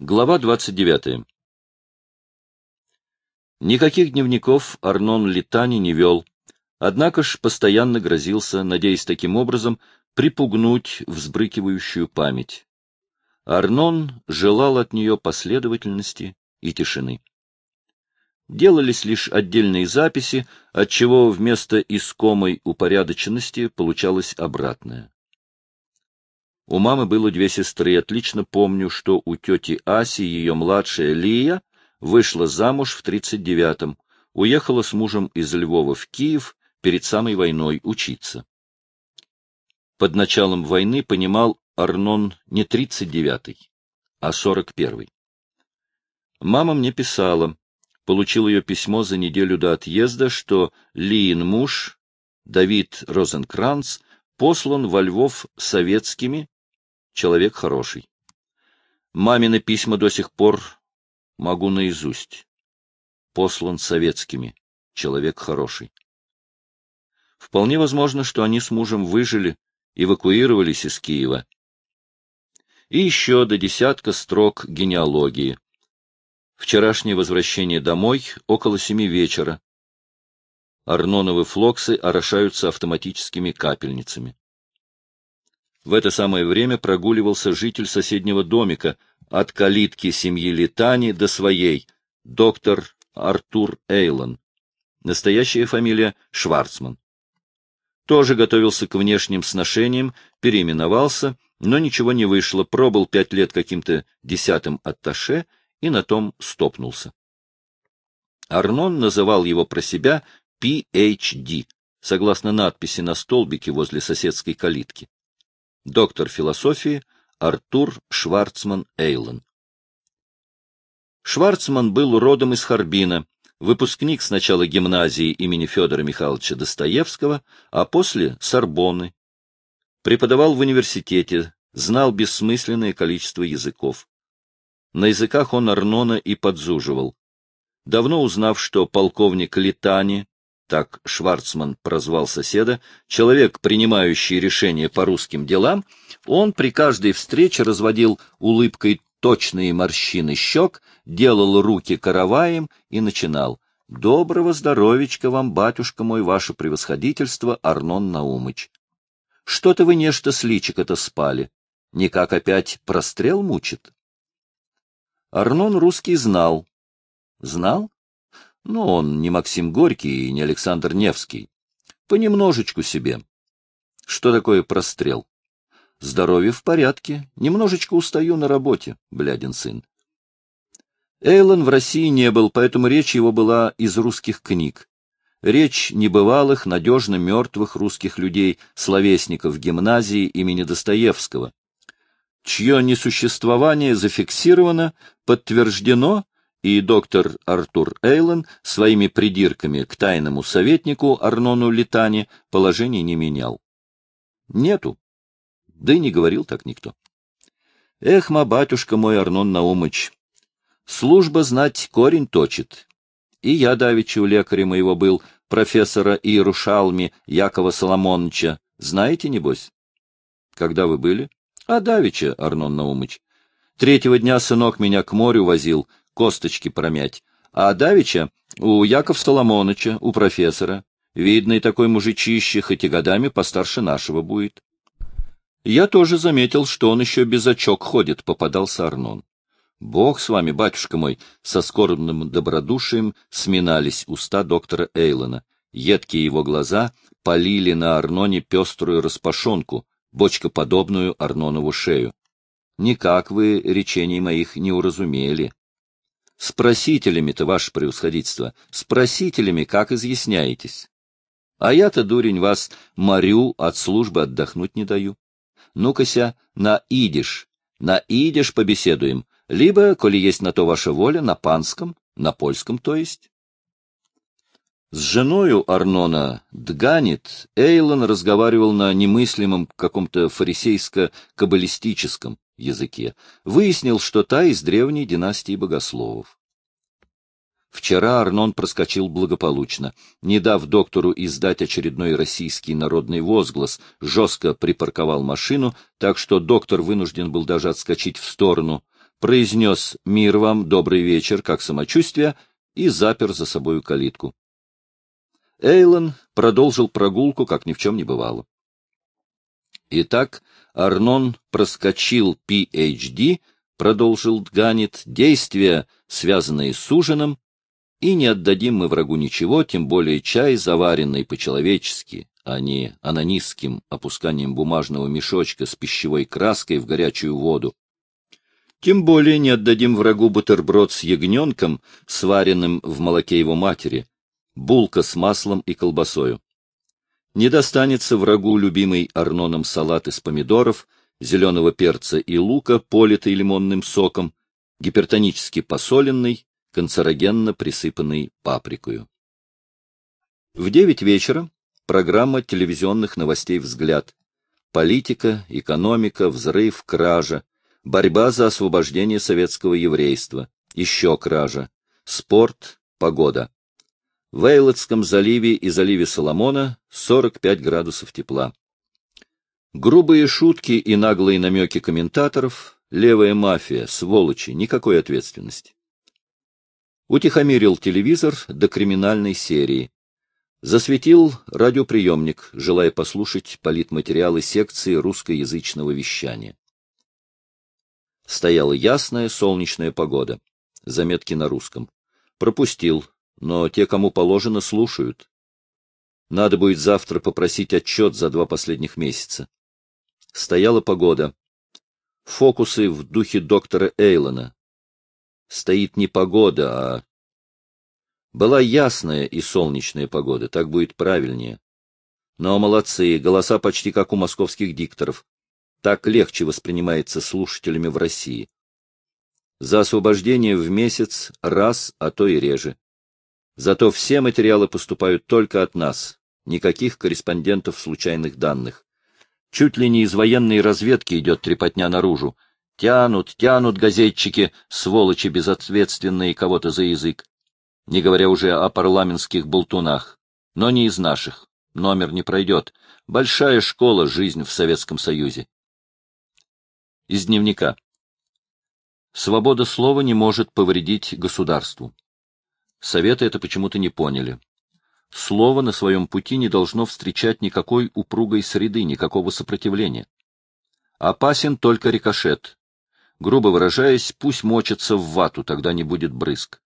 Глава 29. Никаких дневников Арнон Литани не вел, однако ж постоянно грозился, надеясь таким образом припугнуть взбрыкивающую память. Арнон желал от нее последовательности и тишины. Делались лишь отдельные записи, отчего вместо искомой упорядоченности получалось обратное. У мамы было две сестры, отлично помню, что у тети Аси ее младшая Лия вышла замуж в 39-м, уехала с мужем из Львова в Киев перед самой войной учиться. Под началом войны понимал Арнон не 39-й, а 41-й. Мама мне писала, получил ее письмо за неделю до отъезда, что Лиин муж, Давид Розенкранц, послан во Львов советскими человек хороший. Мамины письма до сих пор могу наизусть. Послан советскими. Человек хороший. Вполне возможно, что они с мужем выжили, эвакуировались из Киева. И еще до десятка строк генеалогии. Вчерашнее возвращение домой около семи вечера. Арноновы флоксы орошаются автоматическими капельницами. В это самое время прогуливался житель соседнего домика, от калитки семьи Литани до своей, доктор Артур Эйлон. Настоящая фамилия Шварцман. Тоже готовился к внешним сношениям, переименовался, но ничего не вышло, пробыл пять лет каким-то десятым атташе и на том стопнулся. Арнон называл его про себя PhD, согласно надписи на столбике возле соседской калитки доктор философии Артур Шварцман Эйлон. Шварцман был родом из Харбина, выпускник сначала гимназии имени Федора Михайловича Достоевского, а после — Сорбонны. Преподавал в университете, знал бессмысленное количество языков. На языках он Арнона и подзуживал. Давно узнав, что полковник Литани так Шварцман прозвал соседа, человек, принимающий решения по русским делам, он при каждой встрече разводил улыбкой точные морщины щек, делал руки караваем и начинал. «Доброго здоровичка вам, батюшка мой, ваше превосходительство, Арнон Наумыч! Что-то вы нечто с личика-то спали. Никак опять прострел мучит?» Арнон русский знал. Знал? Но он не Максим Горький и не Александр Невский. Понемножечку себе. Что такое прострел? Здоровье в порядке. Немножечко устаю на работе, блядин сын. Эйлон в России не был, поэтому речь его была из русских книг. Речь небывалых, надежно мертвых русских людей, словесников гимназии имени Достоевского, чье несуществование зафиксировано, подтверждено и доктор Артур Эйлен своими придирками к тайному советнику Арнону Литане положение не менял. Нету. Да и не говорил так никто. Эх, ма, батюшка мой Арнон Наумыч, служба знать корень точит. И я давеча у лекаря моего был, профессора Иерушалми Якова Соломоновича. Знаете, небось? Когда вы были? А давеча, Арнон Наумыч. Третьего дня сынок меня к морю возил, косточки промять. А давеча у Яков Соломоныча, у профессора. Видный такой мужичище, хоть и годами постарше нашего будет. Я тоже заметил, что он еще без очок ходит, попадался Арнон. Бог с вами, батюшка мой, со скорбным добродушием сминались уста доктора Эйлона. Едкие его глаза полили на Арноне пеструю распашонку, бочкоподобную Арнонову шею. Никак вы речений моих не уразумели. Спросителями-то, ваше превосходительство, спросителями, как изъясняетесь? А я-то, дурень, вас морю, от службы отдохнуть не даю. Ну-ка-ся, на идиш, на идиш побеседуем, либо, коли есть на то ваша воля, на панском, на польском, то есть. С женою Арнона Дганит Эйлон разговаривал на немыслимом каком-то фарисейско-каббалистическом, языке, выяснил, что та из древней династии богословов. Вчера Арнон проскочил благополучно, не дав доктору издать очередной российский народный возглас, жестко припарковал машину, так что доктор вынужден был даже отскочить в сторону, произнес «Мир вам, добрый вечер, как самочувствие» и запер за собою калитку. Эйлон продолжил прогулку, как ни в чем не бывало. Итак, Арнон проскочил PhD, продолжил Ганит, действия, связанные с ужином, и не отдадим мы врагу ничего, тем более чай, заваренный по-человечески, а не анонистским опусканием бумажного мешочка с пищевой краской в горячую воду. Тем более не отдадим врагу бутерброд с ягненком, сваренным в молоке его матери, булка с маслом и колбасою. Не достанется врагу любимый Арноном салат из помидоров, зеленого перца и лука, политый лимонным соком, гипертонически посоленный, канцерогенно присыпанный паприкою. В девять вечера программа телевизионных новостей «Взгляд». Политика, экономика, взрыв, кража, борьба за освобождение советского еврейства, еще кража, спорт, погода. В Эйлотском заливе и заливе Соломона 45 градусов тепла. Грубые шутки и наглые намеки комментаторов, левая мафия, сволочи, никакой ответственности. Утихомирил телевизор до криминальной серии. Засветил радиоприемник, желая послушать политматериалы секции русскоязычного вещания. Стояла ясная солнечная погода. Заметки на русском. Пропустил, но те, кому положено, слушают. Надо будет завтра попросить отчет за два последних месяца. Стояла погода. Фокусы в духе доктора Эйлона. Стоит не погода, а... Была ясная и солнечная погода, так будет правильнее. Но молодцы, голоса почти как у московских дикторов так легче воспринимается слушателями в России. За освобождение в месяц раз, а то и реже. Зато все материалы поступают только от нас, никаких корреспондентов случайных данных. Чуть ли не из военной разведки идет трепотня наружу. Тянут, тянут газетчики, сволочи безответственные кого-то за язык. Не говоря уже о парламентских болтунах. Но не из наших. Номер не пройдет. Большая школа «Жизнь в Советском Союзе». Из дневника. Свобода слова не может повредить государству. Советы это почему-то не поняли. Слово на своем пути не должно встречать никакой упругой среды, никакого сопротивления. Опасен только рикошет. Грубо выражаясь, пусть мочится в вату, тогда не будет брызг.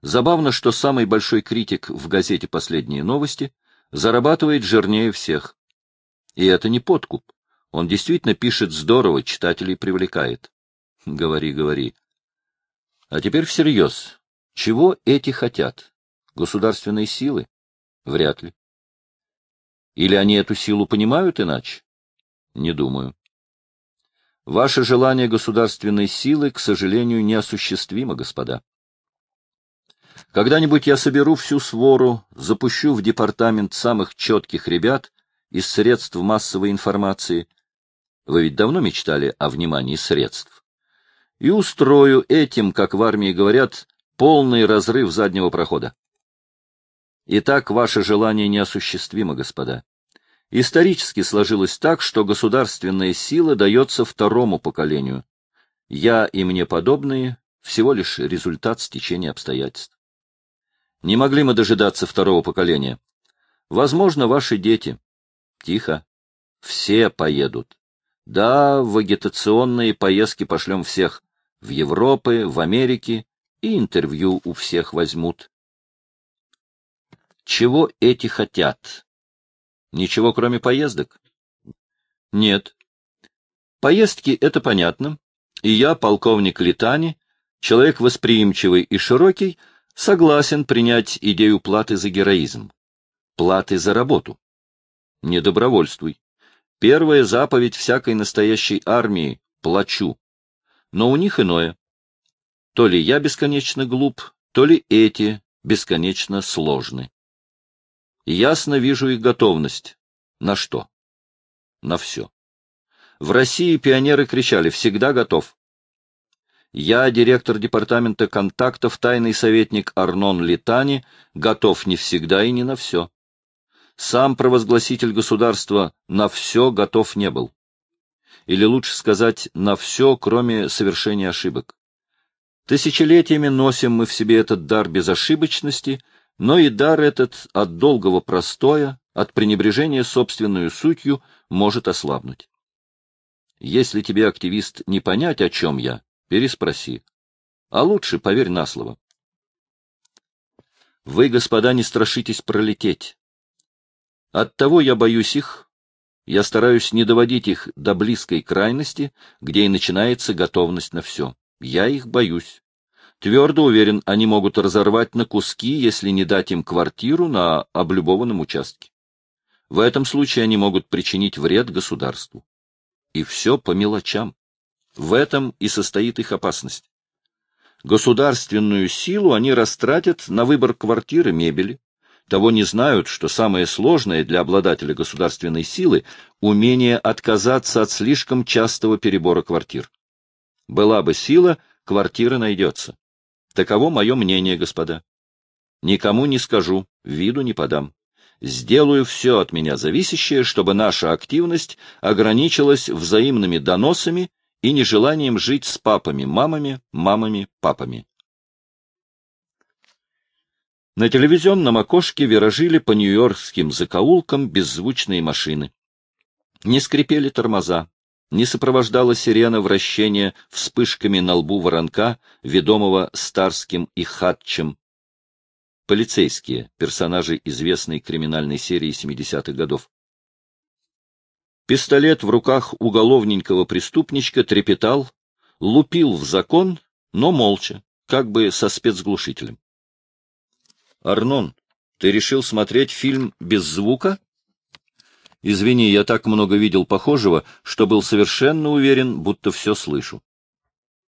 Забавно, что самый большой критик в газете «Последние новости» зарабатывает жирнее всех. И это не подкуп. Он действительно пишет здорово, читателей привлекает. Говори, говори. А теперь всерьез. Чего эти хотят? Государственные силы? Вряд ли. Или они эту силу понимают иначе? Не думаю. Ваше желание государственной силы, к сожалению, неосуществимо, господа. Когда-нибудь я соберу всю свору, запущу в департамент самых четких ребят из средств массовой информации — вы ведь давно мечтали о внимании средств. И устрою этим, как в армии говорят, полный разрыв заднего прохода. Итак, ваше желание неосуществимо, господа. Исторически сложилось так, что государственная сила дается второму поколению. Я и мне подобные — всего лишь результат стечения обстоятельств. Не могли мы дожидаться второго поколения. Возможно, ваши дети. Тихо. Все поедут. Да, в агитационные поездки пошлем всех. В Европы, в Америке. И интервью у всех возьмут. Чего эти хотят? Ничего, кроме поездок? Нет. Поездки — это понятно. И я, полковник Литани, человек восприимчивый и широкий, согласен принять идею платы за героизм. Платы за работу. Не добровольствуй. Первая заповедь всякой настоящей армии — плачу. Но у них иное. То ли я бесконечно глуп, то ли эти бесконечно сложны. Ясно вижу их готовность. На что? На все. В России пионеры кричали «всегда готов». Я, директор департамента контактов, тайный советник Арнон Литани, готов не всегда и не на все сам провозгласитель государства на все готов не был. или лучше сказать, на все, кроме совершения ошибок. Тысячелетиями носим мы в себе этот дар безошибочности, но и дар этот от долгого простоя, от пренебрежения собственную сутью может ослабнуть. Если тебе, активист, не понять, о чем я, переспроси. А лучше поверь на слово. Вы, господа, не страшитесь пролететь. Оттого я боюсь их, я стараюсь не доводить их до близкой крайности, где и начинается готовность на все. Я их боюсь. Твердо уверен, они могут разорвать на куски, если не дать им квартиру на облюбованном участке. В этом случае они могут причинить вред государству. И все по мелочам. В этом и состоит их опасность. Государственную силу они растратят на выбор квартиры, мебели. Того не знают, что самое сложное для обладателя государственной силы — умение отказаться от слишком частого перебора квартир. Была бы сила, квартира найдется. Таково мое мнение, господа. Никому не скажу, виду не подам. Сделаю все от меня зависящее, чтобы наша активность ограничилась взаимными доносами и нежеланием жить с папами, мамами, мамами, папами. На телевизионном окошке виражили по нью-йоркским закоулкам беззвучные машины. Не скрипели тормоза, не сопровождала сирена вращения вспышками на лбу воронка, ведомого Старским и Хатчем. Полицейские, персонажи известной криминальной серии 70-х годов. Пистолет в руках уголовненького преступничка трепетал, лупил в закон, но молча, как бы со спецглушителем. — Арнон, ты решил смотреть фильм без звука? Извини, я так много видел похожего, что был совершенно уверен, будто все слышу.